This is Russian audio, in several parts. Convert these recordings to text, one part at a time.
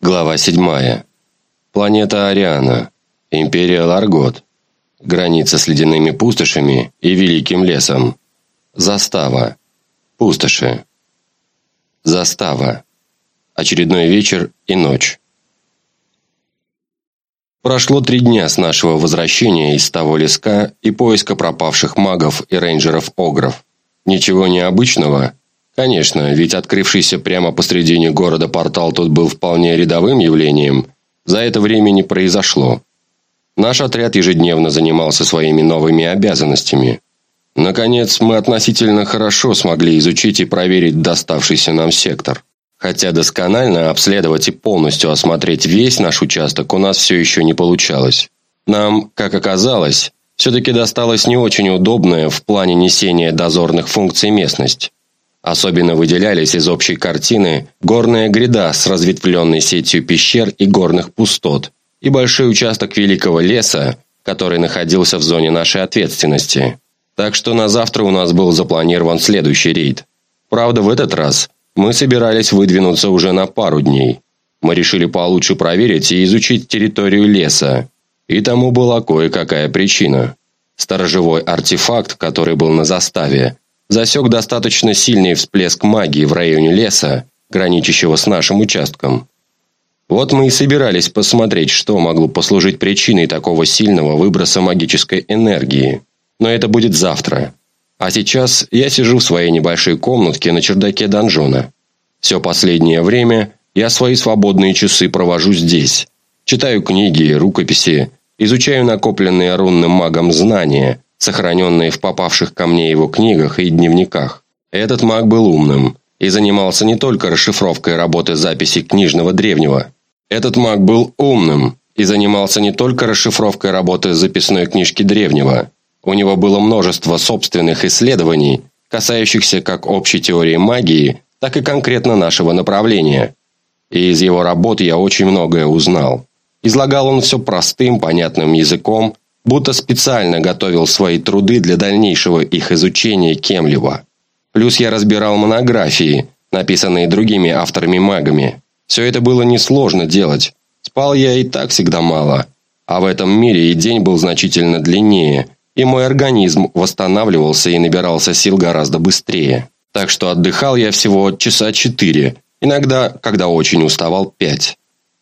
Глава 7. Планета Ариана. Империя Ларгот. Граница с ледяными пустошами и Великим лесом. Застава. Пустоши. Застава. Очередной вечер и ночь. Прошло три дня с нашего возвращения из того леска и поиска пропавших магов и рейнджеров-огров. Ничего необычного, Конечно, ведь открывшийся прямо посредине города портал тут был вполне рядовым явлением. За это время не произошло. Наш отряд ежедневно занимался своими новыми обязанностями. Наконец, мы относительно хорошо смогли изучить и проверить доставшийся нам сектор. Хотя досконально обследовать и полностью осмотреть весь наш участок у нас все еще не получалось. Нам, как оказалось, все-таки досталась не очень удобная в плане несения дозорных функций местность. Особенно выделялись из общей картины горная гряда с разветвленной сетью пещер и горных пустот и большой участок великого леса, который находился в зоне нашей ответственности. Так что на завтра у нас был запланирован следующий рейд. Правда, в этот раз мы собирались выдвинуться уже на пару дней. Мы решили получше проверить и изучить территорию леса. И тому была кое-какая причина. Сторожевой артефакт, который был на заставе, засек достаточно сильный всплеск магии в районе леса, граничащего с нашим участком. Вот мы и собирались посмотреть, что могло послужить причиной такого сильного выброса магической энергии. Но это будет завтра. А сейчас я сижу в своей небольшой комнатке на чердаке донжона. Все последнее время я свои свободные часы провожу здесь. Читаю книги, рукописи, изучаю накопленные рунным магом знания – сохраненные в попавших ко мне его книгах и дневниках. Этот маг был умным и занимался не только расшифровкой работы записей книжного древнего. Этот маг был умным и занимался не только расшифровкой работы записной книжки древнего. У него было множество собственных исследований, касающихся как общей теории магии, так и конкретно нашего направления. И из его работ я очень многое узнал. Излагал он все простым, понятным языком, будто специально готовил свои труды для дальнейшего их изучения кем-либо. Плюс я разбирал монографии, написанные другими авторами-магами. Все это было несложно делать. Спал я и так всегда мало. А в этом мире и день был значительно длиннее, и мой организм восстанавливался и набирался сил гораздо быстрее. Так что отдыхал я всего часа четыре, иногда, когда очень уставал, пять.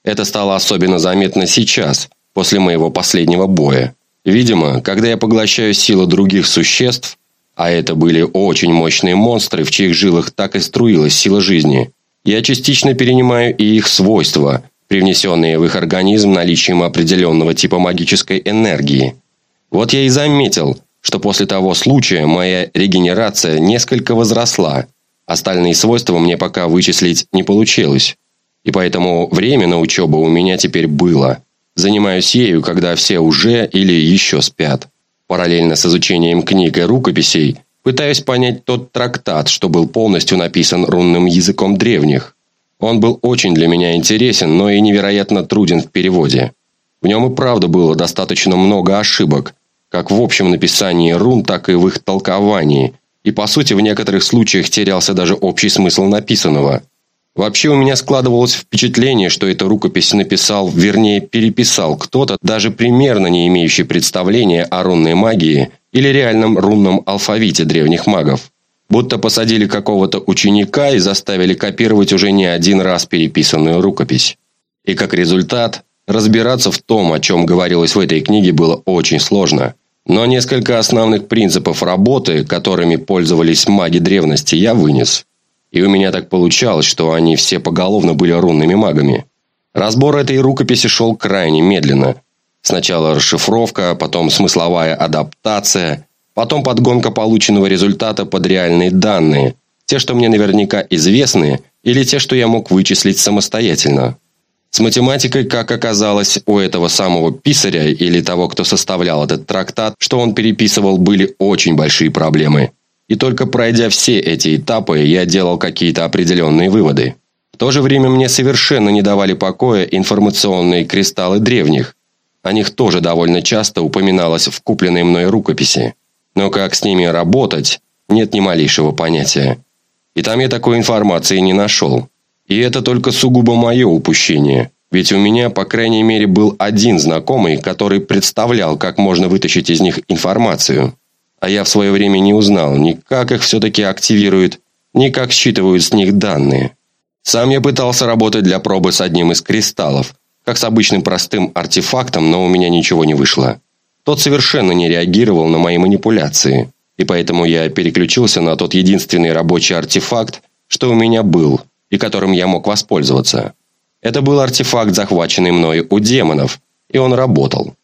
Это стало особенно заметно сейчас, после моего последнего боя. Видимо, когда я поглощаю силы других существ, а это были очень мощные монстры, в чьих жилах так и струилась сила жизни, я частично перенимаю и их свойства, привнесенные в их организм наличием определенного типа магической энергии. Вот я и заметил, что после того случая моя регенерация несколько возросла. Остальные свойства мне пока вычислить не получилось. И поэтому время на учебу у меня теперь было – Занимаюсь ею, когда все уже или еще спят. Параллельно с изучением книг и рукописей пытаюсь понять тот трактат, что был полностью написан рунным языком древних. Он был очень для меня интересен, но и невероятно труден в переводе. В нем и правда было достаточно много ошибок, как в общем написании рун, так и в их толковании, и по сути в некоторых случаях терялся даже общий смысл написанного – Вообще у меня складывалось впечатление, что эту рукопись написал, вернее, переписал кто-то, даже примерно не имеющий представления о рунной магии или реальном рунном алфавите древних магов. Будто посадили какого-то ученика и заставили копировать уже не один раз переписанную рукопись. И как результат, разбираться в том, о чем говорилось в этой книге, было очень сложно. Но несколько основных принципов работы, которыми пользовались маги древности, я вынес. И у меня так получалось, что они все поголовно были рунными магами. Разбор этой рукописи шел крайне медленно. Сначала расшифровка, потом смысловая адаптация, потом подгонка полученного результата под реальные данные, те, что мне наверняка известны, или те, что я мог вычислить самостоятельно. С математикой, как оказалось, у этого самого писаря или того, кто составлял этот трактат, что он переписывал, были очень большие проблемы. И только пройдя все эти этапы, я делал какие-то определенные выводы. В то же время мне совершенно не давали покоя информационные кристаллы древних. О них тоже довольно часто упоминалось в купленной мной рукописи. Но как с ними работать, нет ни малейшего понятия. И там я такой информации не нашел. И это только сугубо мое упущение. Ведь у меня, по крайней мере, был один знакомый, который представлял, как можно вытащить из них информацию. А я в свое время не узнал ни как их все-таки активируют, ни как считывают с них данные. Сам я пытался работать для пробы с одним из кристаллов, как с обычным простым артефактом, но у меня ничего не вышло. Тот совершенно не реагировал на мои манипуляции, и поэтому я переключился на тот единственный рабочий артефакт, что у меня был, и которым я мог воспользоваться. Это был артефакт, захваченный мной у демонов, и он работал.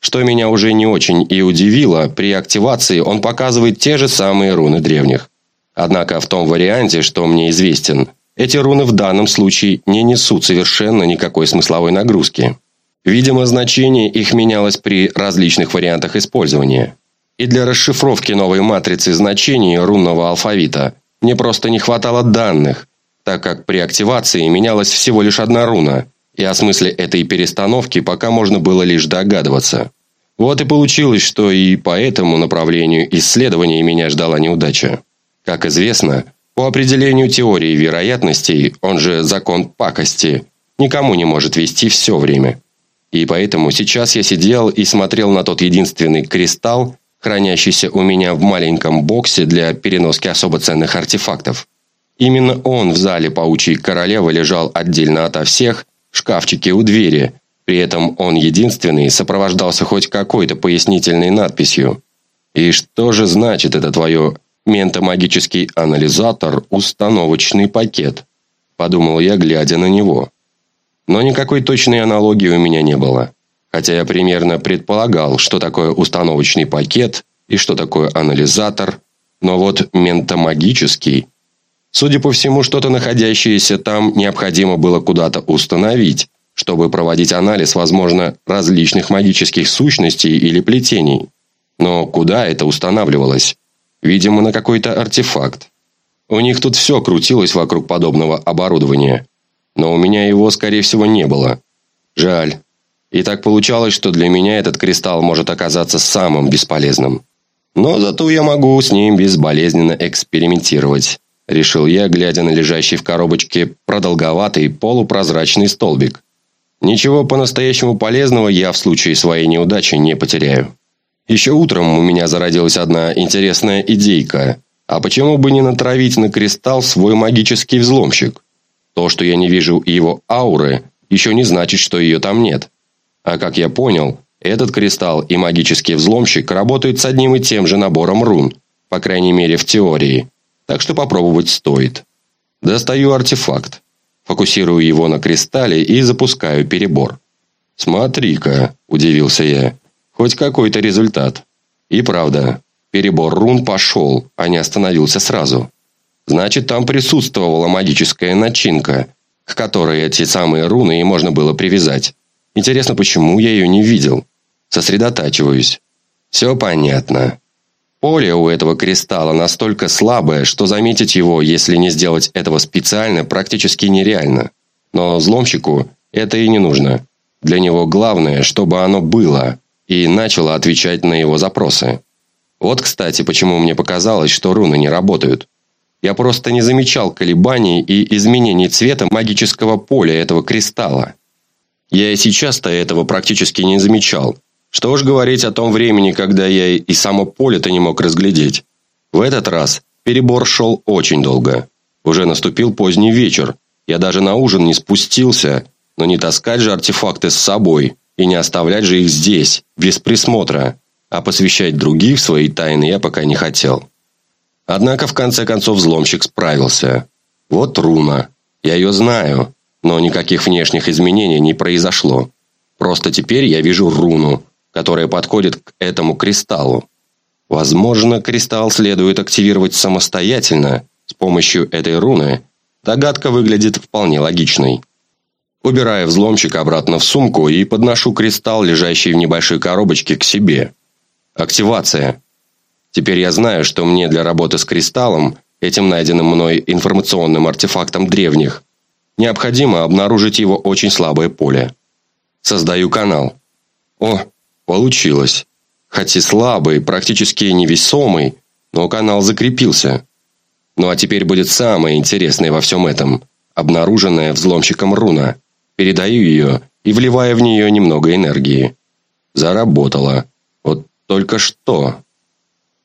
Что меня уже не очень и удивило, при активации он показывает те же самые руны древних. Однако в том варианте, что мне известен, эти руны в данном случае не несут совершенно никакой смысловой нагрузки. Видимо, значение их менялось при различных вариантах использования. И для расшифровки новой матрицы значений рунного алфавита мне просто не хватало данных, так как при активации менялась всего лишь одна руна, и о смысле этой перестановки пока можно было лишь догадываться. Вот и получилось, что и по этому направлению исследования меня ждала неудача. Как известно, по определению теории вероятностей, он же закон пакости, никому не может вести все время. И поэтому сейчас я сидел и смотрел на тот единственный кристалл, хранящийся у меня в маленьком боксе для переноски особо ценных артефактов. Именно он в зале паучьей королевы лежал отдельно ото всех, шкафчике у двери. При этом он единственный сопровождался хоть какой-то пояснительной надписью. И что же значит это твое ментомагический анализатор установочный пакет? Подумал я, глядя на него. Но никакой точной аналогии у меня не было. Хотя я примерно предполагал, что такое установочный пакет и что такое анализатор, но вот ментомагический Судя по всему, что-то находящееся там необходимо было куда-то установить, чтобы проводить анализ, возможно, различных магических сущностей или плетений. Но куда это устанавливалось? Видимо, на какой-то артефакт. У них тут все крутилось вокруг подобного оборудования. Но у меня его, скорее всего, не было. Жаль. И так получалось, что для меня этот кристалл может оказаться самым бесполезным. Но зато я могу с ним безболезненно экспериментировать решил я, глядя на лежащий в коробочке продолговатый полупрозрачный столбик. Ничего по-настоящему полезного я в случае своей неудачи не потеряю. Еще утром у меня зародилась одна интересная идейка. А почему бы не натравить на кристалл свой магический взломщик? То, что я не вижу его ауры, еще не значит, что ее там нет. А как я понял, этот кристалл и магический взломщик работают с одним и тем же набором рун, по крайней мере в теории так что попробовать стоит. Достаю артефакт, фокусирую его на кристалле и запускаю перебор. «Смотри-ка», – удивился я, – «хоть какой-то результат». И правда, перебор рун пошел, а не остановился сразу. Значит, там присутствовала магическая начинка, к которой эти самые руны и можно было привязать. Интересно, почему я ее не видел? Сосредотачиваюсь. Все понятно. Поле у этого кристалла настолько слабое, что заметить его, если не сделать этого специально, практически нереально. Но взломщику это и не нужно. Для него главное, чтобы оно было и начало отвечать на его запросы. Вот, кстати, почему мне показалось, что руны не работают. Я просто не замечал колебаний и изменений цвета магического поля этого кристалла. Я и сейчас-то этого практически не замечал, что уж говорить о том времени, когда я и само поле-то не мог разглядеть. В этот раз перебор шел очень долго. Уже наступил поздний вечер. Я даже на ужин не спустился, но не таскать же артефакты с собой и не оставлять же их здесь, без присмотра, а посвящать других свои тайны я пока не хотел. Однако в конце концов взломщик справился. Вот руна. Я ее знаю, но никаких внешних изменений не произошло. Просто теперь я вижу руну, которая подходит к этому кристаллу. Возможно, кристалл следует активировать самостоятельно с помощью этой руны. Догадка выглядит вполне логичной. Убираю взломщик обратно в сумку и подношу кристалл, лежащий в небольшой коробочке, к себе. Активация. Теперь я знаю, что мне для работы с кристаллом, этим найденным мной информационным артефактом древних, необходимо обнаружить его очень слабое поле. Создаю канал. О, Получилось. Хоть и слабый, практически невесомый, но канал закрепился. Ну а теперь будет самое интересное во всем этом. обнаруженная взломщиком руна. Передаю ее и вливаю в нее немного энергии. Заработало. Вот только что.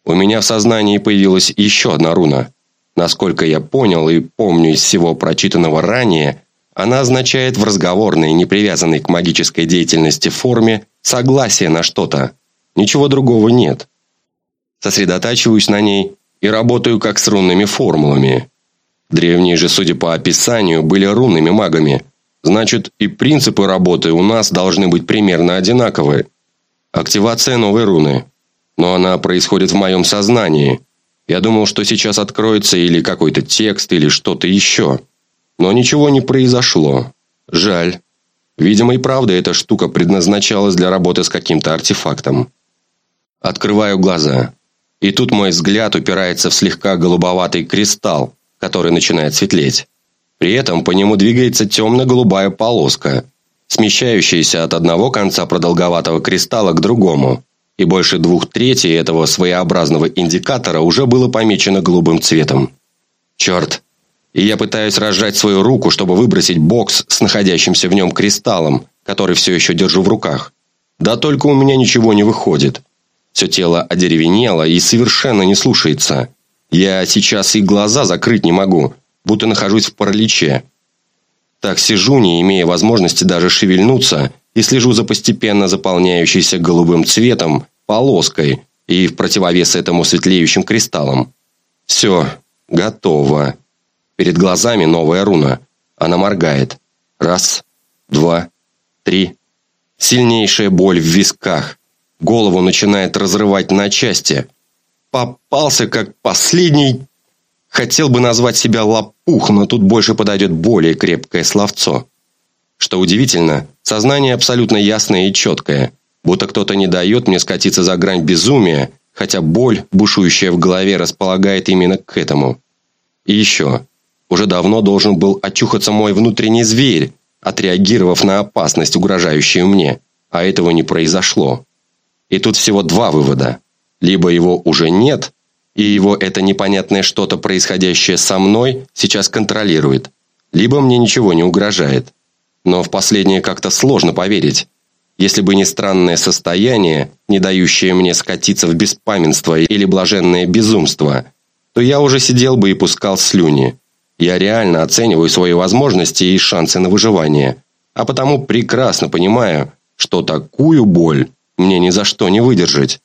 У меня в сознании появилась еще одна руна. Насколько я понял и помню из всего прочитанного ранее, она означает в разговорной, не привязанной к магической деятельности форме, согласие на что-то. Ничего другого нет. Сосредотачиваюсь на ней и работаю как с рунными формулами. Древние же, судя по описанию, были рунными магами. Значит, и принципы работы у нас должны быть примерно одинаковые. Активация новой руны. Но она происходит в моем сознании. Я думал, что сейчас откроется или какой-то текст, или что-то еще. Но ничего не произошло. Жаль. Видимо, и правда эта штука предназначалась для работы с каким-то артефактом. Открываю глаза. И тут мой взгляд упирается в слегка голубоватый кристалл, который начинает светлеть. При этом по нему двигается темно-голубая полоска, смещающаяся от одного конца продолговатого кристалла к другому. И больше двух третей этого своеобразного индикатора уже было помечено голубым цветом. Черт! И я пытаюсь разжать свою руку, чтобы выбросить бокс с находящимся в нем кристаллом, который все еще держу в руках. Да только у меня ничего не выходит. Все тело одеревенело и совершенно не слушается. Я сейчас и глаза закрыть не могу, будто нахожусь в параличе. Так сижу, не имея возможности даже шевельнуться, и слежу за постепенно заполняющейся голубым цветом полоской и в противовес этому светлеющим кристаллам. Все, готово. Перед глазами новая руна. Она моргает. Раз, два, три. Сильнейшая боль в висках. Голову начинает разрывать на части. Попался как последний... Хотел бы назвать себя лопух, но тут больше подойдет более крепкое словцо. Что удивительно, сознание абсолютно ясное и четкое. Будто кто-то не дает мне скатиться за грань безумия, хотя боль, бушующая в голове, располагает именно к этому. И еще. Уже давно должен был очухаться мой внутренний зверь, отреагировав на опасность, угрожающую мне. А этого не произошло. И тут всего два вывода. Либо его уже нет, и его это непонятное что-то, происходящее со мной, сейчас контролирует, либо мне ничего не угрожает. Но в последнее как-то сложно поверить. Если бы не странное состояние, не дающее мне скатиться в беспамятство или блаженное безумство, то я уже сидел бы и пускал слюни. Я реально оцениваю свои возможности и шансы на выживание, а потому прекрасно понимаю, что такую боль мне ни за что не выдержать.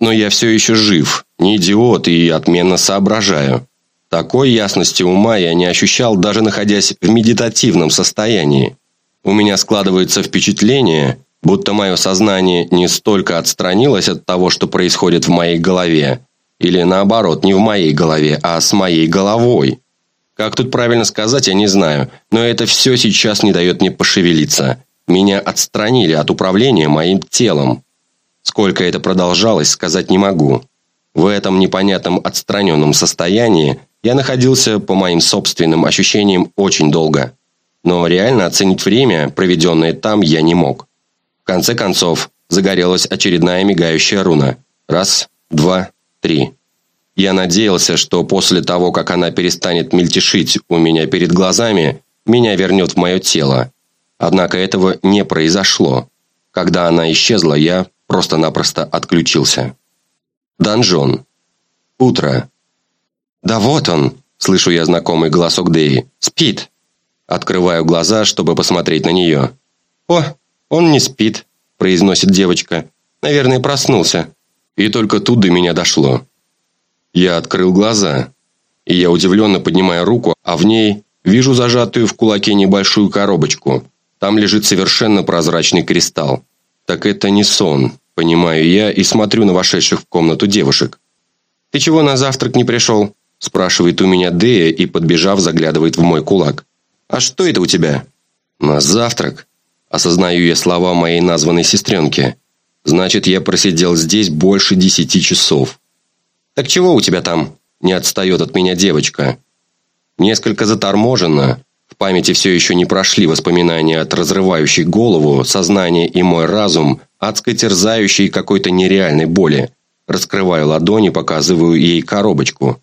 Но я все еще жив, не идиот и отменно соображаю. Такой ясности ума я не ощущал, даже находясь в медитативном состоянии. У меня складывается впечатление, будто мое сознание не столько отстранилось от того, что происходит в моей голове, или наоборот, не в моей голове, а с моей головой. Как тут правильно сказать, я не знаю, но это все сейчас не дает мне пошевелиться. Меня отстранили от управления моим телом. Сколько это продолжалось, сказать не могу. В этом непонятном отстраненном состоянии я находился, по моим собственным ощущениям, очень долго. Но реально оценить время, проведенное там, я не мог. В конце концов, загорелась очередная мигающая руна. Раз, два, три. Я надеялся, что после того, как она перестанет мельтешить у меня перед глазами, меня вернет в мое тело. Однако этого не произошло. Когда она исчезла, я просто-напросто отключился. Данжон. Утро. «Да вот он!» – слышу я знакомый голосок Дэи. «Спит!» Открываю глаза, чтобы посмотреть на нее. «О, он не спит», – произносит девочка. «Наверное, проснулся». И только тут до меня дошло. Я открыл глаза, и я удивленно поднимаю руку, а в ней вижу зажатую в кулаке небольшую коробочку. Там лежит совершенно прозрачный кристалл. Так это не сон, понимаю я и смотрю на вошедших в комнату девушек. «Ты чего на завтрак не пришел?» спрашивает у меня Дея и, подбежав, заглядывает в мой кулак. «А что это у тебя?» «На завтрак?» Осознаю я слова моей названной сестренки. «Значит, я просидел здесь больше десяти часов». «Так чего у тебя там?» Не отстает от меня девочка. Несколько заторможенно, в памяти все еще не прошли воспоминания от разрывающей голову, сознание и мой разум, адской терзающей какой-то нереальной боли. Раскрываю ладони, показываю ей коробочку.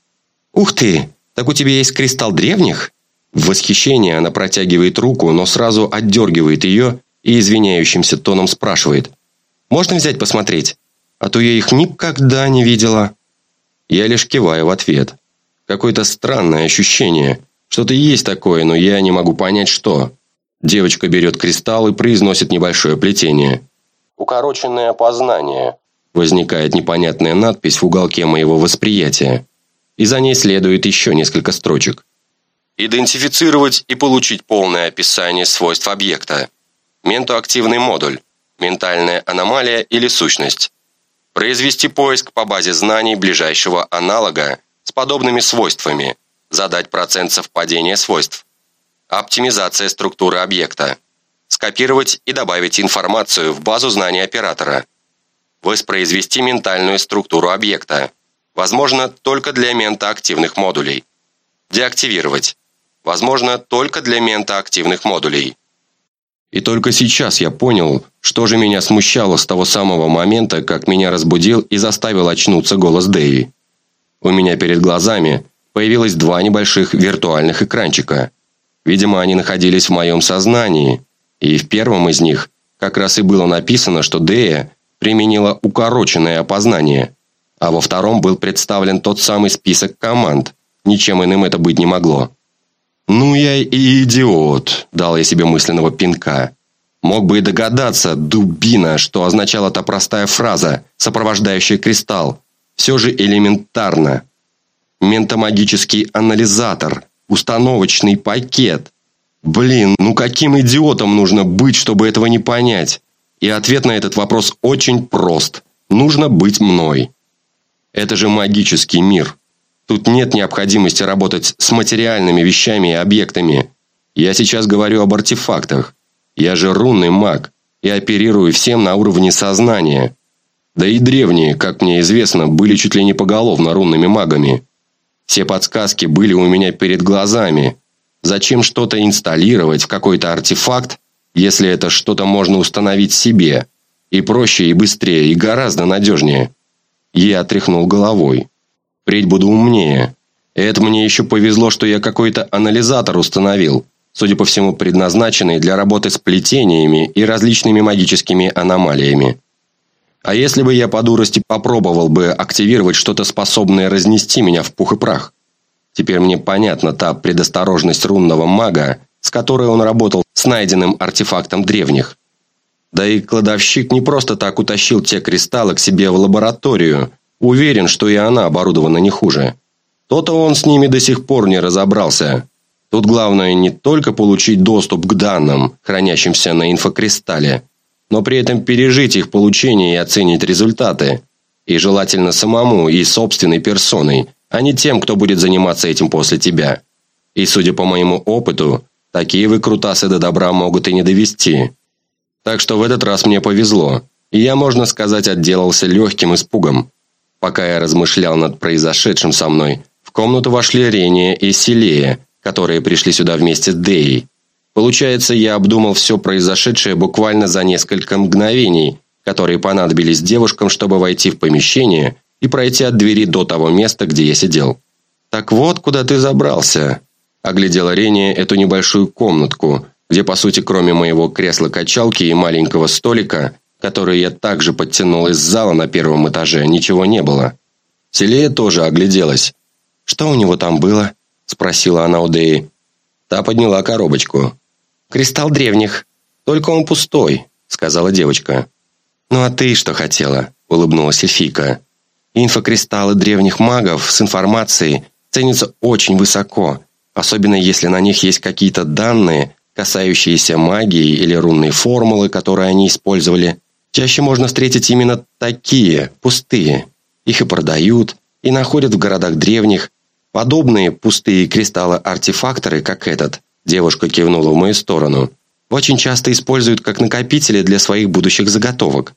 «Ух ты! Так у тебя есть кристалл древних?» В восхищении она протягивает руку, но сразу отдергивает ее и извиняющимся тоном спрашивает. «Можно взять посмотреть? А то я их никогда не видела». Я лишь киваю в ответ. Какое-то странное ощущение. Что-то есть такое, но я не могу понять, что. Девочка берет кристалл и произносит небольшое плетение. «Укороченное опознание». Возникает непонятная надпись в уголке моего восприятия. И за ней следует еще несколько строчек. Идентифицировать и получить полное описание свойств объекта. Ментоактивный модуль. Ментальная аномалия или сущность. Произвести поиск по базе знаний ближайшего аналога с подобными свойствами. Задать процент совпадения свойств. Оптимизация структуры объекта. Скопировать и добавить информацию в базу знаний оператора. Воспроизвести ментальную структуру объекта. Возможно, только для ментоактивных модулей. Деактивировать. Возможно, только для ментоактивных модулей. И только сейчас я понял, что же меня смущало с того самого момента, как меня разбудил и заставил очнуться голос Дэви. У меня перед глазами появилось два небольших виртуальных экранчика. Видимо, они находились в моем сознании, и в первом из них как раз и было написано, что Дэя применила укороченное опознание, а во втором был представлен тот самый список команд, ничем иным это быть не могло. «Ну я и идиот», – дал я себе мысленного пинка. Мог бы и догадаться, дубина, что означала та простая фраза, сопровождающая кристалл. Все же элементарно. Ментомагический анализатор, установочный пакет. Блин, ну каким идиотом нужно быть, чтобы этого не понять? И ответ на этот вопрос очень прост. Нужно быть мной. Это же магический мир. Тут нет необходимости работать с материальными вещами и объектами. Я сейчас говорю об артефактах. Я же рунный маг и оперирую всем на уровне сознания. Да и древние, как мне известно, были чуть ли не поголовно рунными магами. Все подсказки были у меня перед глазами. Зачем что-то инсталлировать в какой-то артефакт, если это что-то можно установить себе? И проще, и быстрее, и гораздо надежнее. Я тряхнул головой. Впредь буду умнее. Это мне еще повезло, что я какой-то анализатор установил, судя по всему предназначенный для работы с плетениями и различными магическими аномалиями. А если бы я по дурости попробовал бы активировать что-то способное разнести меня в пух и прах? Теперь мне понятна та предосторожность рунного мага, с которой он работал с найденным артефактом древних. Да и кладовщик не просто так утащил те кристаллы к себе в лабораторию – Уверен, что и она оборудована не хуже. То-то он с ними до сих пор не разобрался. Тут главное не только получить доступ к данным, хранящимся на инфокристалле, но при этом пережить их получение и оценить результаты. И желательно самому и собственной персоной, а не тем, кто будет заниматься этим после тебя. И судя по моему опыту, такие выкрутасы до добра могут и не довести. Так что в этот раз мне повезло, и я, можно сказать, отделался легким испугом. Пока я размышлял над произошедшим со мной, в комнату вошли Рения и Селея, которые пришли сюда вместе с Деей. Получается, я обдумал все произошедшее буквально за несколько мгновений, которые понадобились девушкам, чтобы войти в помещение и пройти от двери до того места, где я сидел. «Так вот, куда ты забрался», – оглядела Рения эту небольшую комнатку, где, по сути, кроме моего кресла-качалки и маленького столика, который я также подтянул из зала на первом этаже, ничего не было. Селея тоже огляделась. «Что у него там было?» – спросила она у Деи. Та подняла коробочку. «Кристалл древних. Только он пустой», – сказала девочка. «Ну а ты что хотела?» – улыбнулась эльфийка. «Инфокристаллы древних магов с информацией ценятся очень высоко, особенно если на них есть какие-то данные, касающиеся магии или рунной формулы, которые они использовали. Чаще можно встретить именно такие, пустые. Их и продают, и находят в городах древних. Подобные пустые кристаллы-артефакторы, как этот, девушка кивнула в мою сторону, очень часто используют как накопители для своих будущих заготовок.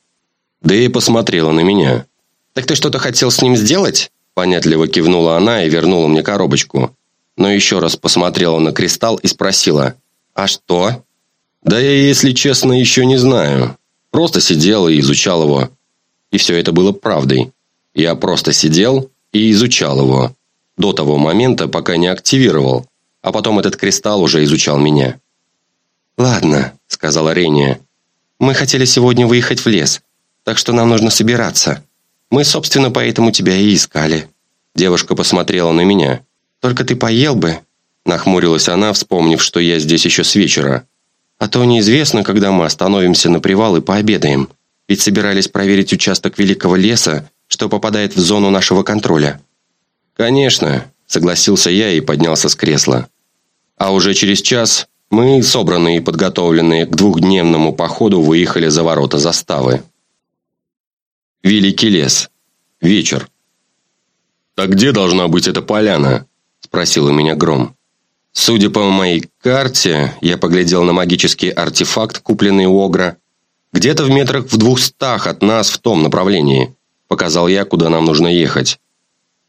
Да и посмотрела на меня. «Так ты что-то хотел с ним сделать?» Понятливо кивнула она и вернула мне коробочку. Но еще раз посмотрела на кристалл и спросила, «А что?» «Да я, если честно, еще не знаю. Просто сидел и изучал его. И все это было правдой. Я просто сидел и изучал его. До того момента, пока не активировал. а потом этот кристалл уже изучал меня. «Ладно», — сказала Рения. «Мы хотели сегодня выехать в лес, так что нам нужно собираться. Мы, собственно, поэтому тебя и искали». Девушка посмотрела на меня. «Только ты поел бы?» Нахмурилась она, вспомнив, что я здесь еще с вечера. «А то неизвестно, когда мы остановимся на привал и пообедаем. Ведь собирались проверить участок великого леса, что попадает в зону нашего контроля». «Конечно», — согласился я и поднялся с кресла. А уже через час мы, собранные и подготовленные к двухдневному походу, выехали за ворота заставы. Великий лес. Вечер. «Так где должна быть эта поляна?» – спросил у меня Гром. Судя по моей карте, я поглядел на магический артефакт, купленный у Огра. Где-то в метрах в двухстах от нас в том направлении. Показал я, куда нам нужно ехать.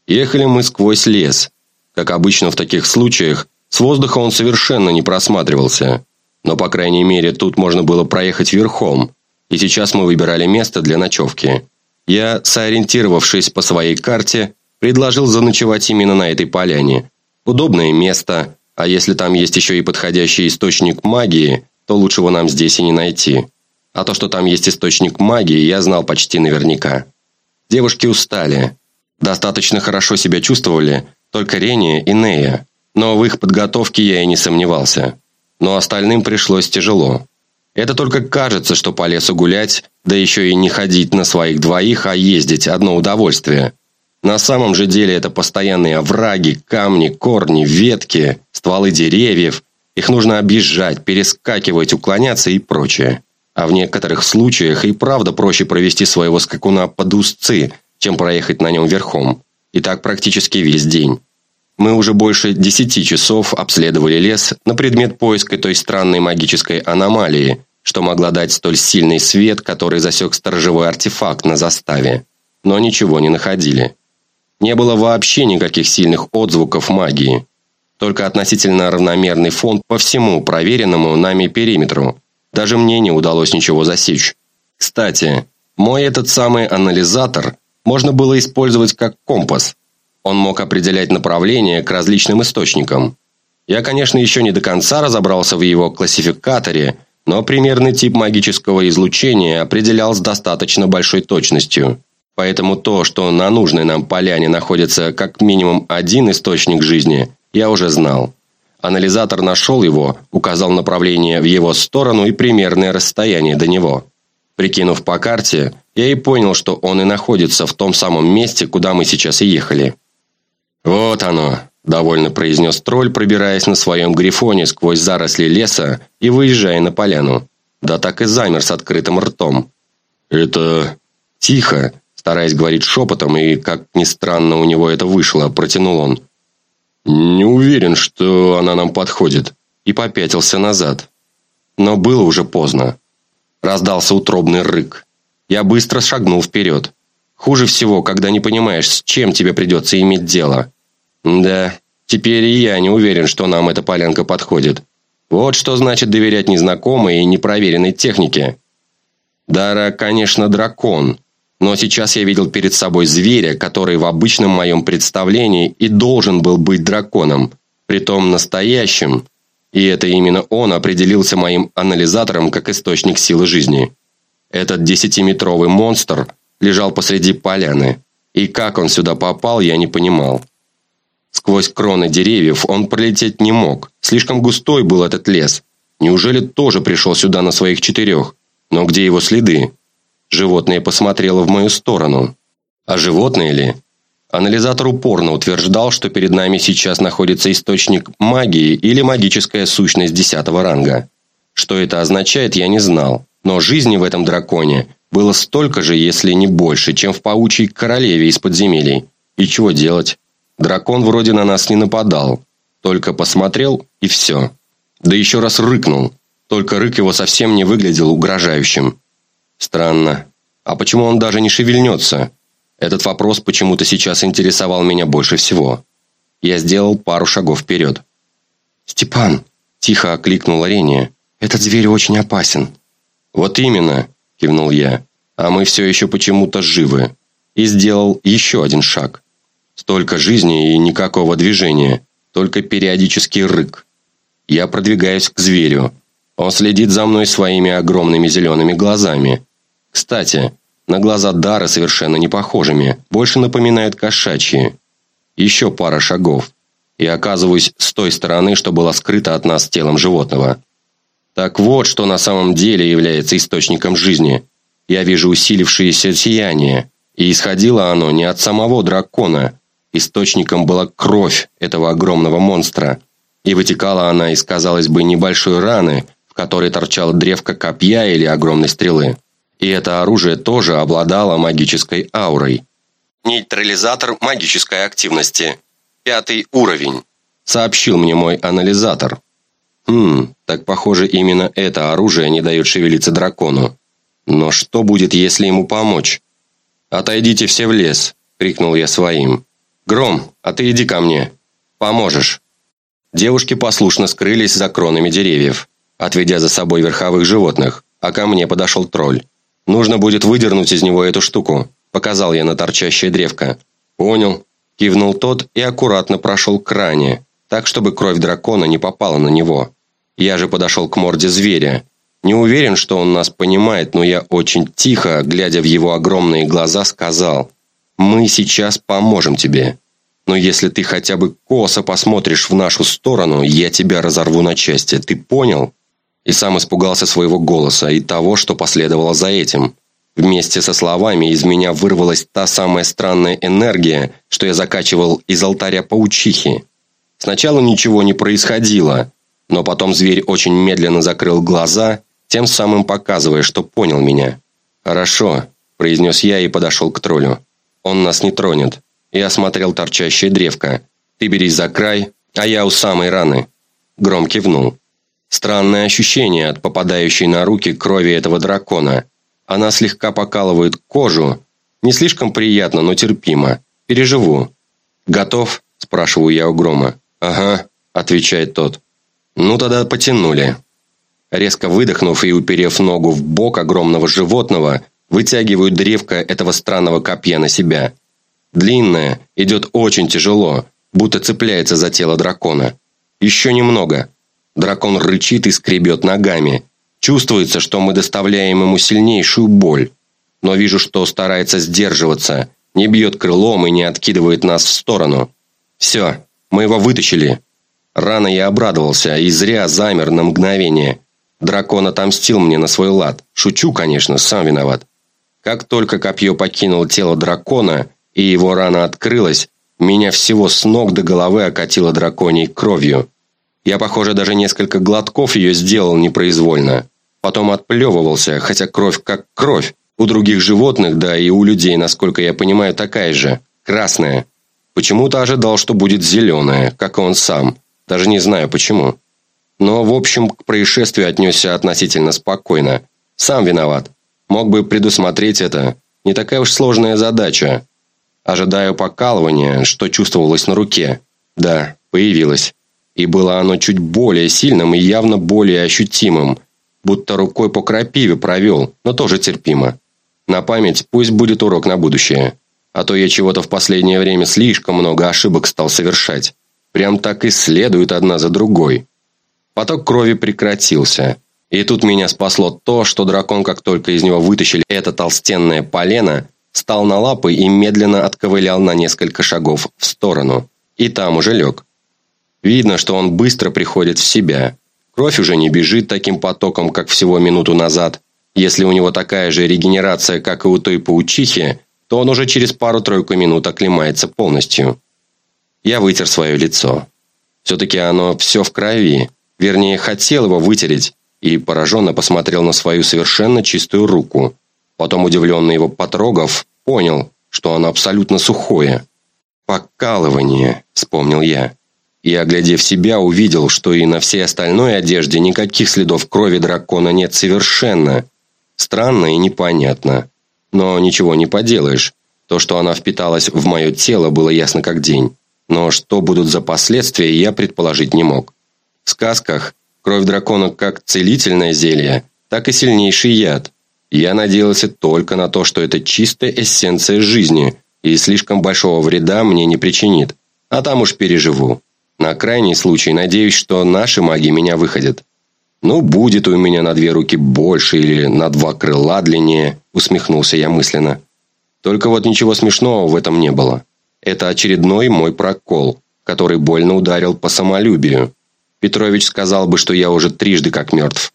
Ехали мы сквозь лес. Как обычно в таких случаях, с воздуха он совершенно не просматривался. Но, по крайней мере, тут можно было проехать верхом. И сейчас мы выбирали место для ночевки. Я, сориентировавшись по своей карте, предложил заночевать именно на этой поляне. Удобное место, а если там есть еще и подходящий источник магии, то лучшего нам здесь и не найти. А то, что там есть источник магии, я знал почти наверняка. Девушки устали. Достаточно хорошо себя чувствовали только Рения и Нея. Но в их подготовке я и не сомневался. Но остальным пришлось тяжело. Это только кажется, что по лесу гулять, да еще и не ходить на своих двоих, а ездить – одно удовольствие. На самом же деле это постоянные овраги, камни, корни, ветки, стволы деревьев. Их нужно объезжать, перескакивать, уклоняться и прочее. А в некоторых случаях и правда проще провести своего скакуна под узцы, чем проехать на нем верхом. И так практически весь день. Мы уже больше десяти часов обследовали лес на предмет поиска той странной магической аномалии, что могла дать столь сильный свет, который засек сторожевой артефакт на заставе. Но ничего не находили. Не было вообще никаких сильных отзвуков магии. Только относительно равномерный фон по всему проверенному нами периметру. Даже мне не удалось ничего засечь. Кстати, мой этот самый анализатор можно было использовать как компас. Он мог определять направление к различным источникам. Я, конечно, еще не до конца разобрался в его классификаторе, но примерный тип магического излучения определял с достаточно большой точностью. Поэтому то, что на нужной нам поляне находится как минимум один источник жизни, я уже знал. Анализатор нашел его, указал направление в его сторону и примерное расстояние до него. Прикинув по карте, я и понял, что он и находится в том самом месте, куда мы сейчас и ехали. «Вот оно», – довольно произнес тролль, пробираясь на своем грифоне сквозь заросли леса и выезжая на поляну. Да так и замер с открытым ртом. «Это...» «Тихо», стараясь говорить шепотом, и, как ни странно, у него это вышло, протянул он. «Не уверен, что она нам подходит», и попятился назад. Но было уже поздно. Раздался утробный рык. Я быстро шагнул вперед. Хуже всего, когда не понимаешь, с чем тебе придется иметь дело. Да, теперь и я не уверен, что нам эта полянка подходит. Вот что значит доверять незнакомой и непроверенной технике. Дара, конечно, дракон, но сейчас я видел перед собой зверя, который в обычном моем представлении и должен был быть драконом, притом настоящим, и это именно он определился моим анализатором как источник силы жизни. Этот десятиметровый монстр – лежал посреди поляны, и как он сюда попал, я не понимал. Сквозь кроны деревьев он пролететь не мог, слишком густой был этот лес. Неужели тоже пришел сюда на своих четырех? Но где его следы? Животное посмотрело в мою сторону. А животное ли? Анализатор упорно утверждал, что перед нами сейчас находится источник магии или магическая сущность десятого ранга. Что это означает, я не знал. Но жизни в этом драконе было столько же, если не больше, чем в паучьей королеве из подземелий. И чего делать? Дракон вроде на нас не нападал. Только посмотрел, и все. Да еще раз рыкнул. Только рык его совсем не выглядел угрожающим. Странно. А почему он даже не шевельнется? Этот вопрос почему-то сейчас интересовал меня больше всего. Я сделал пару шагов вперед. «Степан!» – тихо окликнула Рения. «Этот зверь очень опасен». «Вот именно кивнул я. А мы все еще почему-то живы. И сделал еще один шаг. Столько жизни и никакого движения. только периодический рык. Я продвигаюсь к зверю. Он следит за мной своими огромными зелеными глазами. Кстати, на глаза Дара совершенно не похожими, больше напоминают кошачьи. Еще пара шагов. И оказываюсь с той стороны, что была скрыта от нас телом животного. Так вот, что на самом деле является источником жизни. Я вижу усилившееся сияние, и исходило оно не от самого дракона. Источником была кровь этого огромного монстра. И вытекала она из, казалось бы, небольшой раны, в которой торчала древко копья или огромной стрелы. И это оружие тоже обладало магической аурой. Нейтрализатор магической активности. Пятый уровень. Сообщил мне мой анализатор. Хм, так похоже, именно это оружие не дает шевелиться дракону. Но что будет, если ему помочь? «Отойдите все в лес!» – крикнул я своим. «Гром, а ты иди ко мне. Поможешь!» Девушки послушно скрылись за кронами деревьев, отведя за собой верховых животных, а ко мне подошел тролль. «Нужно будет выдернуть из него эту штуку», – показал я на торчащее древко. «Понял», – кивнул тот и аккуратно прошел к ране, так, чтобы кровь дракона не попала на него. Я же подошел к морде зверя. Не уверен, что он нас понимает, но я очень тихо, глядя в его огромные глаза, сказал «Мы сейчас поможем тебе. Но если ты хотя бы косо посмотришь в нашу сторону, я тебя разорву на части. Ты понял?» И сам испугался своего голоса и того, что последовало за этим. Вместе со словами из меня вырвалась та самая странная энергия, что я закачивал из алтаря паучихи. Сначала ничего не происходило, но потом зверь очень медленно закрыл глаза, тем самым показывая, что понял меня. «Хорошо», – произнес я и подошел к троллю. «Он нас не тронет». Я осмотрел торчащее древко. «Ты берись за край, а я у самой раны». Гром кивнул. Странное ощущение от попадающей на руки крови этого дракона. Она слегка покалывает кожу. Не слишком приятно, но терпимо. Переживу. «Готов?» – спрашиваю я у Грома. «Ага», – отвечает тот. «Ну тогда потянули». Резко выдохнув и уперев ногу в бок огромного животного, вытягиваю древко этого странного копья на себя. Длинное, идет очень тяжело, будто цепляется за тело дракона. Еще немного. Дракон рычит и скребет ногами. Чувствуется, что мы доставляем ему сильнейшую боль. Но вижу, что старается сдерживаться, не бьет крылом и не откидывает нас в сторону. Все, мы его вытащили. Рано я обрадовался и зря замер на мгновение. Дракон отомстил мне на свой лад. Шучу, конечно, сам виноват. Как только копье покинуло тело дракона, и его рана открылась, меня всего с ног до головы окатило драконьей кровью. Я, похоже, даже несколько глотков ее сделал непроизвольно. Потом отплевывался, хотя кровь как кровь. У других животных, да и у людей, насколько я понимаю, такая же. Красная. Почему-то ожидал, что будет зеленая, как и он сам. Даже не знаю почему. Но, в общем, к происшествию отнесся относительно спокойно. Сам виноват. Мог бы предусмотреть это. Не такая уж сложная задача. Ожидаю покалывания, что чувствовалось на руке. Да, появилось. И было оно чуть более сильным и явно более ощутимым. Будто рукой по крапиве провел, но тоже терпимо. На память пусть будет урок на будущее. А то я чего-то в последнее время слишком много ошибок стал совершать. Прям так и следует одна за другой. Поток крови прекратился. И тут меня спасло то, что дракон, как только из него вытащили это толстенное полено, встал на лапы и медленно отковылял на несколько шагов в сторону. И там уже лег. Видно, что он быстро приходит в себя. Кровь уже не бежит таким потоком, как всего минуту назад. Если у него такая же регенерация, как и у той паучихи, то он уже через пару-тройку минут оклемается полностью. Я вытер свое лицо. Все-таки оно все в крови. Вернее, хотел его вытереть, и пораженно посмотрел на свою совершенно чистую руку. Потом, удивленно его потрогав, понял, что оно абсолютно сухое. «Покалывание», — вспомнил я. И, оглядев себя, увидел, что и на всей остальной одежде никаких следов крови дракона нет совершенно. Странно и непонятно. Но ничего не поделаешь. То, что она впиталась в мое тело, было ясно как день. Но что будут за последствия, я предположить не мог. В сказках кровь дракона как целительное зелье, так и сильнейший яд. Я надеялся только на то, что это чистая эссенция жизни и слишком большого вреда мне не причинит, а там уж переживу. На крайний случай надеюсь, что наши маги меня выходят. Ну, будет у меня на две руки больше или на два крыла длиннее, усмехнулся я мысленно. Только вот ничего смешного в этом не было. Это очередной мой прокол, который больно ударил по самолюбию. Петрович сказал бы, что я уже трижды как мертв.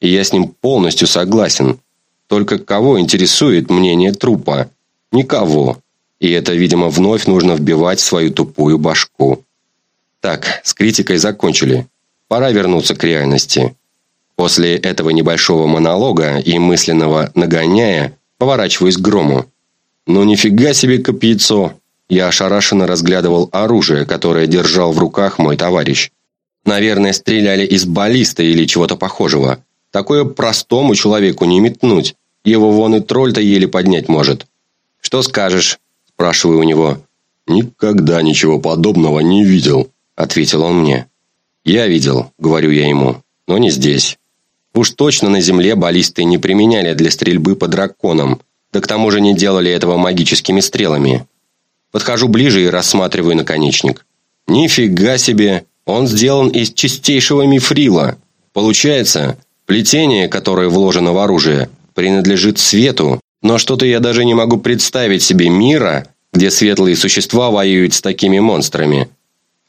И я с ним полностью согласен. Только кого интересует мнение трупа? Никого. И это, видимо, вновь нужно вбивать в свою тупую башку. Так, с критикой закончили. Пора вернуться к реальности. После этого небольшого монолога и мысленного нагоняя, поворачиваюсь к грому. Ну нифига себе копьецо! Я ошарашенно разглядывал оружие, которое держал в руках мой товарищ. Наверное, стреляли из баллиста или чего-то похожего. Такое простому человеку не метнуть. Его вон и тролль-то еле поднять может. «Что скажешь?» – спрашиваю у него. «Никогда ничего подобного не видел», – ответил он мне. «Я видел», – говорю я ему, – «но не здесь». Уж точно на земле баллисты не применяли для стрельбы по драконам, да к тому же не делали этого магическими стрелами. Подхожу ближе и рассматриваю наконечник. Нифига себе! Он сделан из чистейшего мифрила. Получается, плетение, которое вложено в оружие, принадлежит свету, но что-то я даже не могу представить себе мира, где светлые существа воюют с такими монстрами.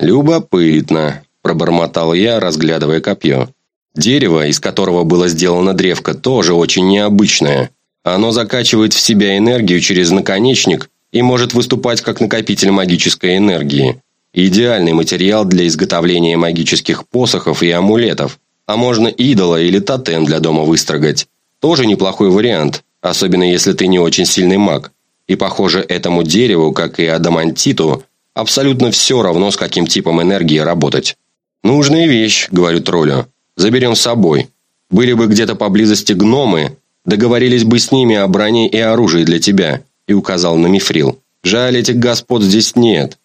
Любопытно, пробормотал я, разглядывая копье. Дерево, из которого было сделано древко, тоже очень необычное. Оно закачивает в себя энергию через наконечник и может выступать как накопитель магической энергии. Идеальный материал для изготовления магических посохов и амулетов. А можно идола или тотем для дома выстрогать. Тоже неплохой вариант, особенно если ты не очень сильный маг. И похоже, этому дереву, как и адамантиту, абсолютно все равно, с каким типом энергии работать. «Нужная вещь», — говорю троллю. «Заберем с собой. Были бы где-то поблизости гномы, договорились бы с ними о броне и оружии для тебя», и указал на мифрил. «Жаль, этих господ здесь нет.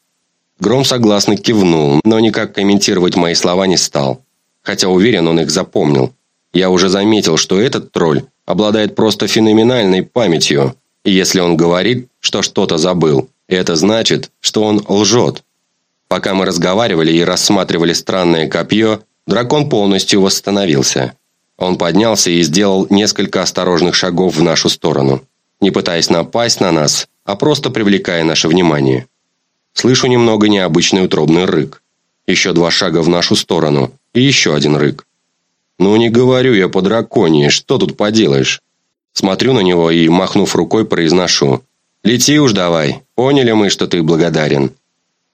Гром согласно кивнул, но никак комментировать мои слова не стал. Хотя уверен, он их запомнил. Я уже заметил, что этот тролль обладает просто феноменальной памятью. И если он говорит, что что-то забыл, это значит, что он лжет. Пока мы разговаривали и рассматривали странное копье, дракон полностью восстановился. Он поднялся и сделал несколько осторожных шагов в нашу сторону, не пытаясь напасть на нас, а просто привлекая наше внимание. Слышу немного необычный утробный рык. Еще два шага в нашу сторону. И еще один рык. «Ну не говорю я по драконии, что тут поделаешь?» Смотрю на него и, махнув рукой, произношу. «Лети уж давай, поняли мы, что ты благодарен».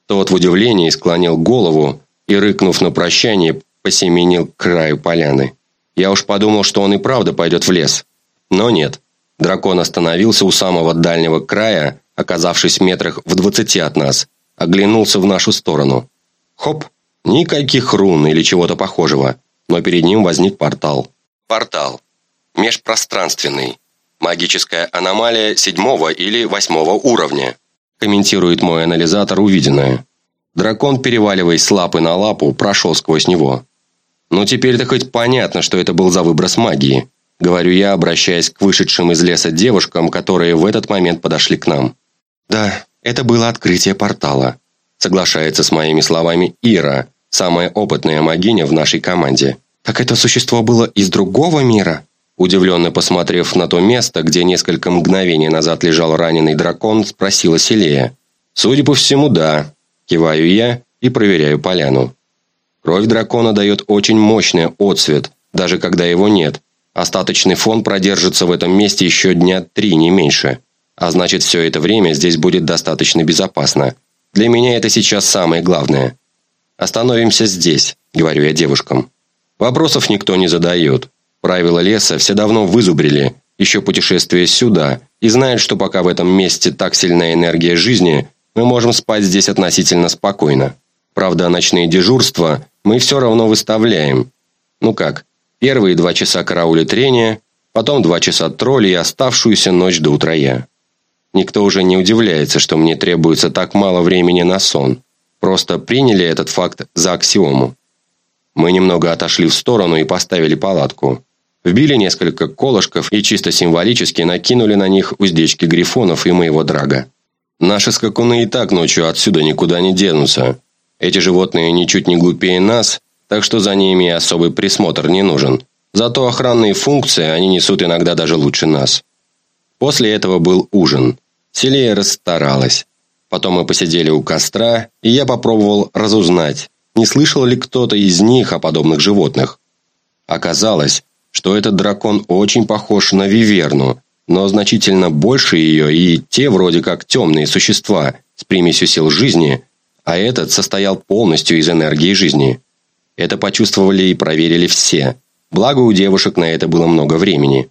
Тот в удивлении склонил голову и, рыкнув на прощание, посеменил к краю поляны. Я уж подумал, что он и правда пойдет в лес. Но нет. Дракон остановился у самого дальнего края, оказавшись в метрах в двадцати от нас, оглянулся в нашу сторону. Хоп! Никаких рун или чего-то похожего, но перед ним возник портал. Портал. Межпространственный. Магическая аномалия седьмого или восьмого уровня. Комментирует мой анализатор увиденное. Дракон, переваливаясь с лапы на лапу, прошел сквозь него. Ну теперь-то хоть понятно, что это был за выброс магии. Говорю я, обращаясь к вышедшим из леса девушкам, которые в этот момент подошли к нам. Да, это было открытие портала. Соглашается с моими словами Ира, самая опытная магиня в нашей команде. Так это существо было из другого мира? Удивленно посмотрев на то место, где несколько мгновений назад лежал раненый дракон, спросила Селея. «Судя по всему, да», – киваю я и проверяю поляну. Кровь дракона дает очень мощный отцвет, даже когда его нет. Остаточный фон продержится в этом месте еще дня три, не меньше. А значит, все это время здесь будет достаточно безопасно. Для меня это сейчас самое главное. «Остановимся здесь», — говорю я девушкам. Вопросов никто не задает. Правила леса все давно вызубрили, еще путешествие сюда, и знают, что пока в этом месте так сильна энергия жизни, мы можем спать здесь относительно спокойно. Правда, ночные дежурства мы все равно выставляем. Ну как, первые два часа караули трения, потом два часа тролли и оставшуюся ночь до утра я. Никто уже не удивляется, что мне требуется так мало времени на сон. Просто приняли этот факт за аксиому. Мы немного отошли в сторону и поставили палатку. Вбили несколько колышков и чисто символически накинули на них уздечки грифонов и моего драга. Наши скакуны и так ночью отсюда никуда не денутся. Эти животные ничуть не глупее нас, так что за ними особый присмотр не нужен. Зато охранные функции они несут иногда даже лучше нас. После этого был ужин. Селия расстаралась. Потом мы посидели у костра, и я попробовал разузнать, не слышал ли кто-то из них о подобных животных. Оказалось, что этот дракон очень похож на виверну, но значительно больше ее, и те вроде как темные существа с примесью сил жизни, а этот состоял полностью из энергии жизни. Это почувствовали и проверили все. Благо у девушек на это было много времени.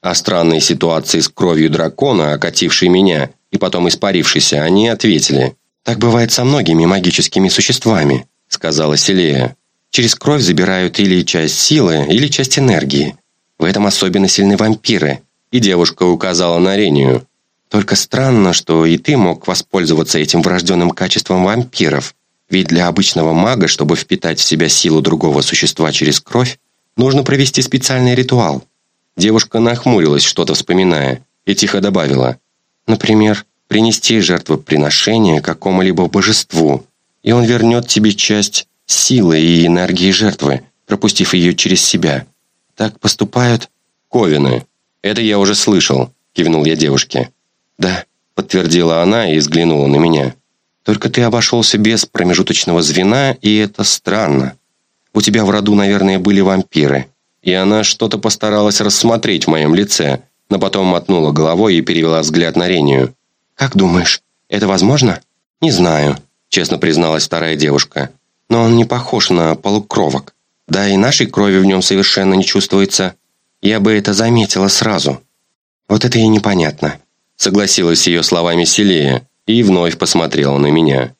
О странной ситуации с кровью дракона, окатившей меня, и потом испарившейся, они ответили. «Так бывает со многими магическими существами», — сказала Селея. «Через кровь забирают или часть силы, или часть энергии. В этом особенно сильны вампиры». И девушка указала на Рению. «Только странно, что и ты мог воспользоваться этим врожденным качеством вампиров. Ведь для обычного мага, чтобы впитать в себя силу другого существа через кровь, нужно провести специальный ритуал. Девушка нахмурилась, что-то вспоминая, и тихо добавила. Например, принести жертвоприношение какому-либо божеству, и он вернет тебе часть силы и энергии жертвы, пропустив ее через себя. Так поступают ковины. Это я уже слышал, кивнул я девушке. Да, подтвердила она и взглянула на меня. Только ты обошелся без промежуточного звена, и это странно. У тебя в роду, наверное, были вампиры». И она что-то постаралась рассмотреть в моем лице, но потом мотнула головой и перевела взгляд на Рению. «Как думаешь, это возможно?» «Не знаю», — честно призналась вторая девушка. «Но он не похож на полукровок. Да и нашей крови в нем совершенно не чувствуется. Я бы это заметила сразу». «Вот это и непонятно», — согласилась с ее словами Селея и вновь посмотрела на меня.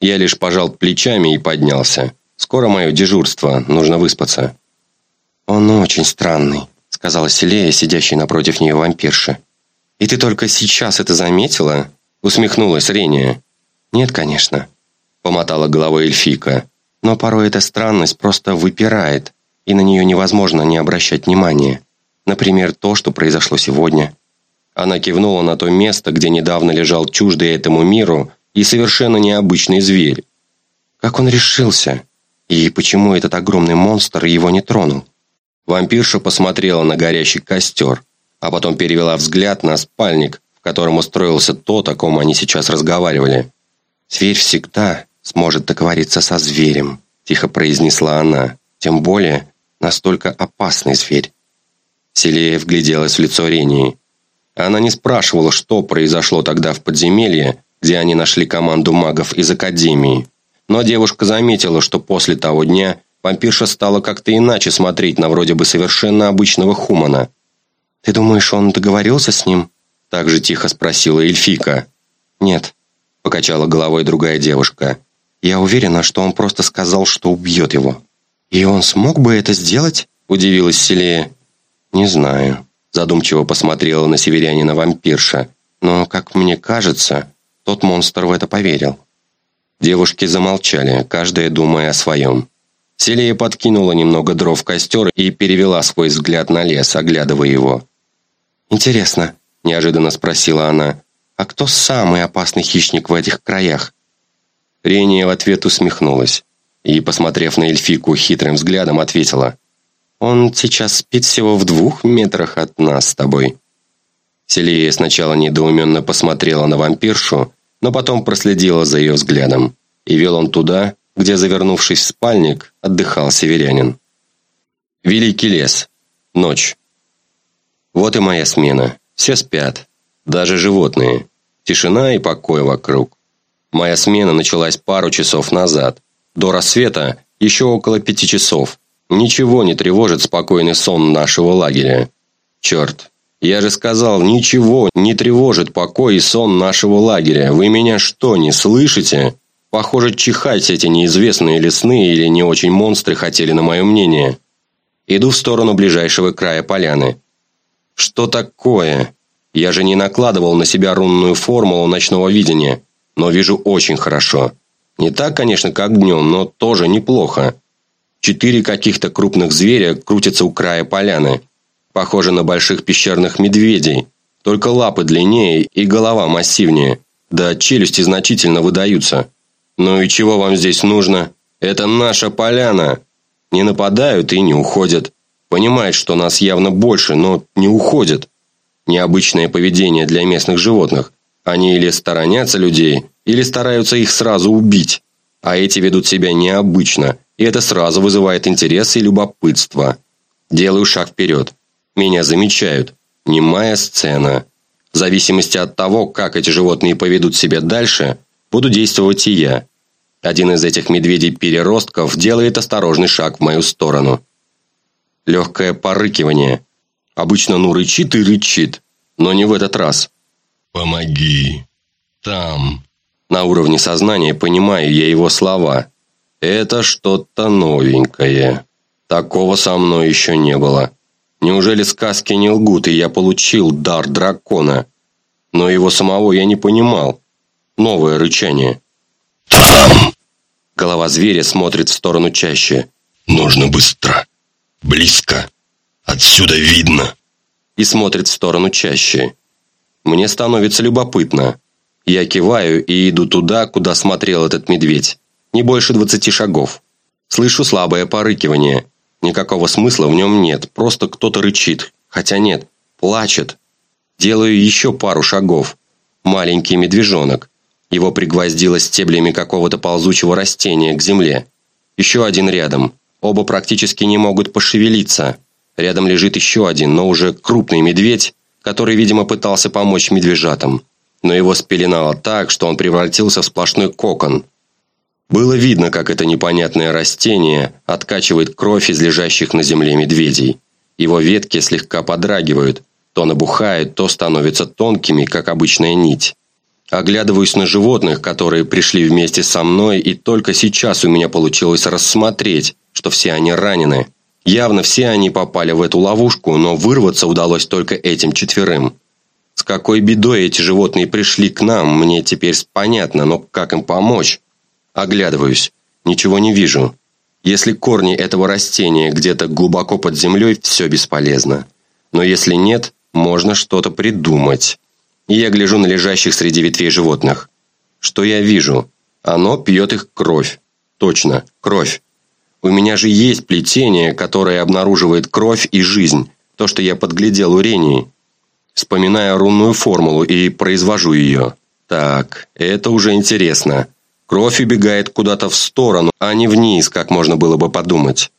Я лишь пожал плечами и поднялся. Скоро мое дежурство, нужно выспаться. Он очень странный, сказала Селея, сидящая напротив нее вампирша. И ты только сейчас это заметила? Усмехнулась Рения. Нет, конечно, помотала головой эльфика. Но порой эта странность просто выпирает, и на нее невозможно не обращать внимания. Например, то, что произошло сегодня. Она кивнула на то место, где недавно лежал чуждый этому миру и совершенно необычный зверь. Как он решился? И почему этот огромный монстр его не тронул? Вампирша посмотрела на горящий костер, а потом перевела взгляд на спальник, в котором устроился тот, о ком они сейчас разговаривали. «Зверь всегда сможет договориться со зверем», – тихо произнесла она. «Тем более настолько опасный зверь». Селея вгляделась в лицо Рении. Она не спрашивала, что произошло тогда в подземелье, где они нашли команду магов из Академии. Но девушка заметила, что после того дня вампирша стала как-то иначе смотреть на вроде бы совершенно обычного хумана. «Ты думаешь, он договорился с ним?» Так же тихо спросила Эльфика. «Нет», – покачала головой другая девушка. «Я уверена, что он просто сказал, что убьет его». «И он смог бы это сделать?» – удивилась Селея. «Не знаю», Задумчиво посмотрела на северянина вампирша. Но, как мне кажется, тот монстр в это поверил. Девушки замолчали, каждая думая о своем. Селия подкинула немного дров в костер и перевела свой взгляд на лес, оглядывая его. «Интересно», – неожиданно спросила она, – «а кто самый опасный хищник в этих краях?» Рения в ответ усмехнулась и, посмотрев на эльфику хитрым взглядом, ответила – он сейчас спит всего в двух метрах от нас с тобой». Селия сначала недоуменно посмотрела на вампиршу, но потом проследила за ее взглядом. И вел он туда, где, завернувшись в спальник, отдыхал северянин. Великий лес. Ночь. Вот и моя смена. Все спят. Даже животные. Тишина и покой вокруг. Моя смена началась пару часов назад. До рассвета еще около пяти часов. Ничего не тревожит спокойный сон нашего лагеря. Черт, я же сказал, ничего не тревожит покой и сон нашего лагеря. Вы меня что, не слышите? Похоже, чихать эти неизвестные лесные или не очень монстры хотели на мое мнение. Иду в сторону ближайшего края поляны. Что такое? Я же не накладывал на себя рунную формулу ночного видения, но вижу очень хорошо. Не так, конечно, как днем, но тоже неплохо. Четыре каких-то крупных зверя крутятся у края поляны. Похоже на больших пещерных медведей. Только лапы длиннее и голова массивнее. Да челюсти значительно выдаются. «Ну и чего вам здесь нужно? Это наша поляна!» Не нападают и не уходят. Понимают, что нас явно больше, но не уходят. Необычное поведение для местных животных. Они или сторонятся людей, или стараются их сразу убить. А эти ведут себя необычно, и это сразу вызывает интерес и любопытство. Делаю шаг вперед. Меня замечают. Немая сцена. В зависимости от того, как эти животные поведут себя дальше, буду действовать и я. Один из этих медведей-переростков делает осторожный шаг в мою сторону. Легкое порыкивание. Обычно ну рычит и рычит, но не в этот раз. «Помоги! Там!» На уровне сознания понимаю я его слова. Это что-то новенькое. Такого со мной еще не было. Неужели сказки не лгут, и я получил дар дракона? Но его самого я не понимал. Новое рычание. «Там!» Голова зверя смотрит в сторону чаще. «Нужно быстро! Близко! Отсюда видно!» И смотрит в сторону чаще. Мне становится любопытно. Я киваю и иду туда, куда смотрел этот медведь. Не больше двадцати шагов. Слышу слабое порыкивание. Никакого смысла в нем нет, просто кто-то рычит. Хотя нет, плачет. Делаю еще пару шагов. Маленький медвежонок. Его пригвоздило стеблями какого-то ползучего растения к земле. Еще один рядом. Оба практически не могут пошевелиться. Рядом лежит еще один, но уже крупный медведь, который, видимо, пытался помочь медвежатам. Но его спеленало так, что он превратился в сплошной кокон. Было видно, как это непонятное растение откачивает кровь из лежащих на земле медведей. Его ветки слегка подрагивают, то набухают, то становятся тонкими, как обычная нить. Оглядываюсь на животных, которые пришли вместе со мной, и только сейчас у меня получилось рассмотреть, что все они ранены. Явно все они попали в эту ловушку, но вырваться удалось только этим четверым. С какой бедой эти животные пришли к нам, мне теперь понятно, но как им помочь? Оглядываюсь. Ничего не вижу. Если корни этого растения где-то глубоко под землей, все бесполезно. Но если нет, можно что-то придумать. И я гляжу на лежащих среди ветвей животных. Что я вижу? Оно пьет их кровь. Точно, кровь. У меня же есть плетение, которое обнаруживает кровь и жизнь. То, что я подглядел у Рении. Вспоминаю рунную формулу и произвожу ее. Так, это уже интересно. Кровь убегает куда-то в сторону, а не вниз, как можно было бы подумать.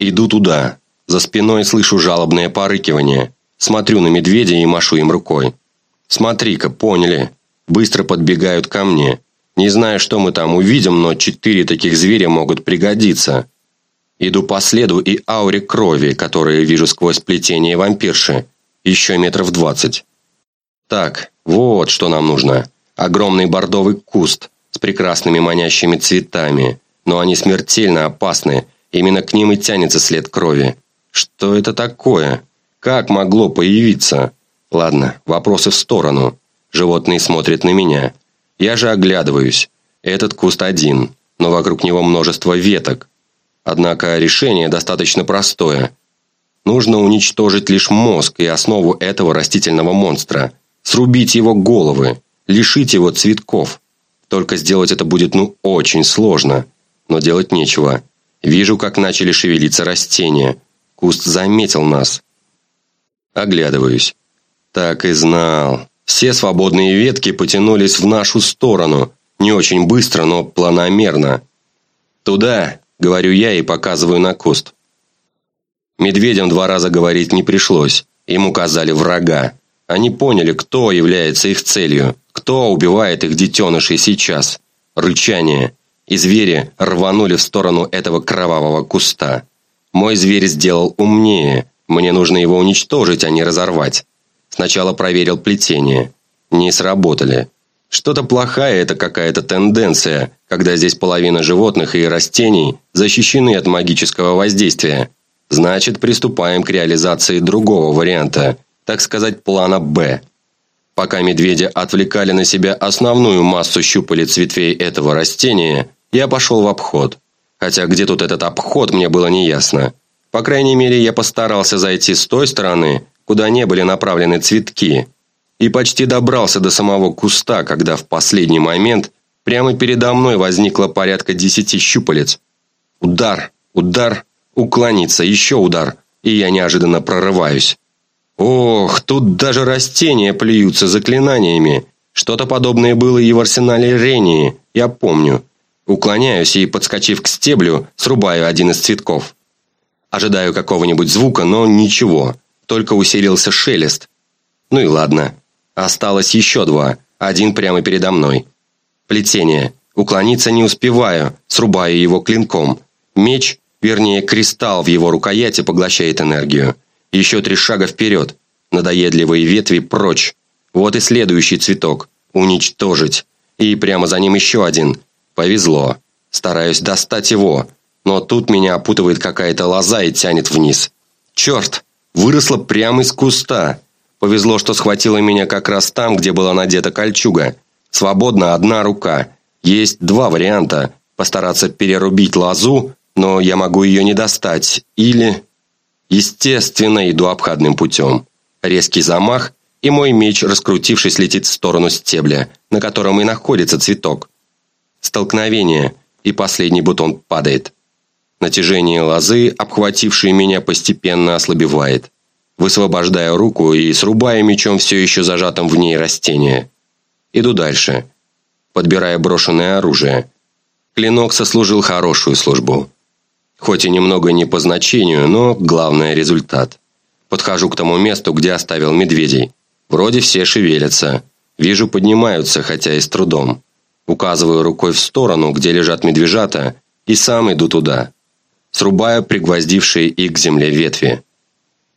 Иду туда. За спиной слышу жалобное порыкивание. Смотрю на медведя и машу им рукой. «Смотри-ка, поняли. Быстро подбегают ко мне. Не знаю, что мы там увидим, но четыре таких зверя могут пригодиться. Иду по следу и ауре крови, которые вижу сквозь плетение вампирши. Еще метров двадцать. Так, вот что нам нужно. Огромный бордовый куст с прекрасными манящими цветами. Но они смертельно опасны. Именно к ним и тянется след крови. Что это такое? Как могло появиться? Ладно, вопросы в сторону. Животные смотрят на меня. Я же оглядываюсь. Этот куст один, но вокруг него множество веток. Однако решение достаточно простое. Нужно уничтожить лишь мозг и основу этого растительного монстра. Срубить его головы, лишить его цветков. Только сделать это будет ну очень сложно. Но делать нечего. Вижу, как начали шевелиться растения. Куст заметил нас. Оглядываюсь. Так и знал. Все свободные ветки потянулись в нашу сторону. Не очень быстро, но планомерно. «Туда!» – говорю я и показываю на куст. Медведям два раза говорить не пришлось. Им указали врага. Они поняли, кто является их целью, кто убивает их детенышей сейчас. Рычание. И звери рванули в сторону этого кровавого куста. Мой зверь сделал умнее. Мне нужно его уничтожить, а не разорвать. Сначала проверил плетение. Не сработали. Что-то плохая это какая-то тенденция, когда здесь половина животных и растений защищены от магического воздействия. Значит, приступаем к реализации другого варианта, так сказать, плана «Б». Пока медведи отвлекали на себя основную массу щупалец ветвей этого растения, я пошел в обход. Хотя где тут этот обход, мне было неясно. По крайней мере, я постарался зайти с той стороны, куда не были направлены цветки, и почти добрался до самого куста, когда в последний момент Прямо передо мной возникло порядка десяти щупалец. Удар, удар, уклониться, еще удар, и я неожиданно прорываюсь. Ох, тут даже растения плюются заклинаниями. Что-то подобное было и в арсенале Рении, я помню. Уклоняюсь и, подскочив к стеблю, срубаю один из цветков. Ожидаю какого-нибудь звука, но ничего. Только усилился шелест. Ну и ладно. Осталось еще два. Один прямо передо мной. Плетение. Уклониться не успеваю, срубаю его клинком. Меч, вернее кристалл в его рукояти поглощает энергию. Еще три шага вперед. Надоедливые ветви прочь. Вот и следующий цветок. Уничтожить. И прямо за ним еще один. Повезло. Стараюсь достать его. Но тут меня опутывает какая-то лоза и тянет вниз. Черт! Выросла прямо из куста. Повезло, что схватила меня как раз там, где была надета кольчуга. Свободна одна рука. Есть два варианта. Постараться перерубить лозу, но я могу ее не достать. Или... Естественно, иду обходным путем. Резкий замах, и мой меч, раскрутившись, летит в сторону стебля, на котором и находится цветок. Столкновение, и последний бутон падает. Натяжение лозы, обхватившее меня, постепенно ослабевает. Высвобождаю руку и срубаю мечом все еще зажатым в ней растение. Иду дальше, подбирая брошенное оружие. Клинок сослужил хорошую службу. Хоть и немного не по значению, но главное – результат. Подхожу к тому месту, где оставил медведей. Вроде все шевелятся. Вижу, поднимаются, хотя и с трудом. Указываю рукой в сторону, где лежат медвежата, и сам иду туда. Срубаю пригвоздившие их к земле ветви.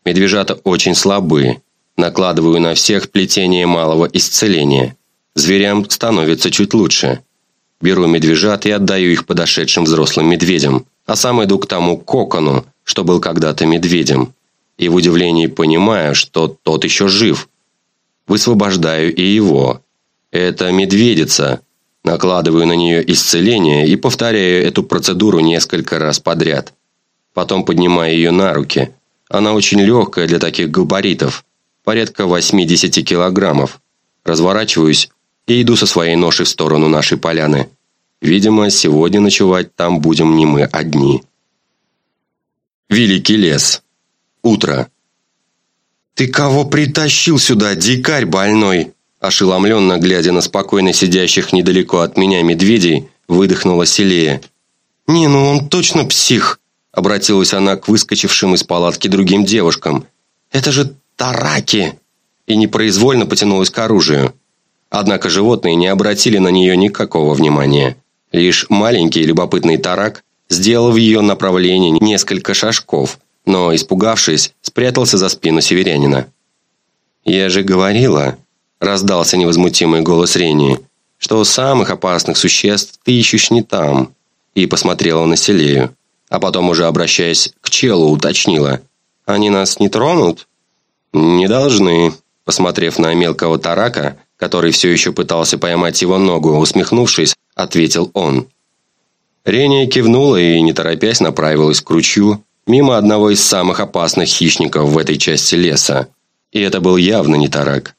Медвежата очень слабые. Накладываю на всех плетение малого исцеления. Зверям становится чуть лучше. Беру медвежат и отдаю их подошедшим взрослым медведям а сам иду к тому кокону, что был когда-то медведем, и в удивлении понимаю, что тот еще жив. Высвобождаю и его. Это медведица. Накладываю на нее исцеление и повторяю эту процедуру несколько раз подряд. Потом поднимаю ее на руки. Она очень легкая для таких габаритов, порядка 80 килограммов. Разворачиваюсь и иду со своей ношей в сторону нашей поляны. Видимо, сегодня ночевать там будем не мы одни. Великий лес. Утро. «Ты кого притащил сюда, дикарь больной?» Ошеломленно, глядя на спокойно сидящих недалеко от меня медведей, выдохнула Селея. «Не, ну он точно псих!» Обратилась она к выскочившим из палатки другим девушкам. «Это же тараки!» И непроизвольно потянулась к оружию. Однако животные не обратили на нее никакого внимания. Лишь маленький любопытный тарак сделал в ее направлении несколько шажков, но, испугавшись, спрятался за спину северянина. «Я же говорила», – раздался невозмутимый голос Рени, «что самых опасных существ ты ищешь не там», и посмотрела на Селею, а потом уже обращаясь к челу уточнила, «Они нас не тронут?» «Не должны», посмотрев на мелкого тарака, который все еще пытался поймать его ногу, усмехнувшись, ответил он. Рения кивнула и, не торопясь, направилась к ручью, мимо одного из самых опасных хищников в этой части леса. И это был явно не тарак.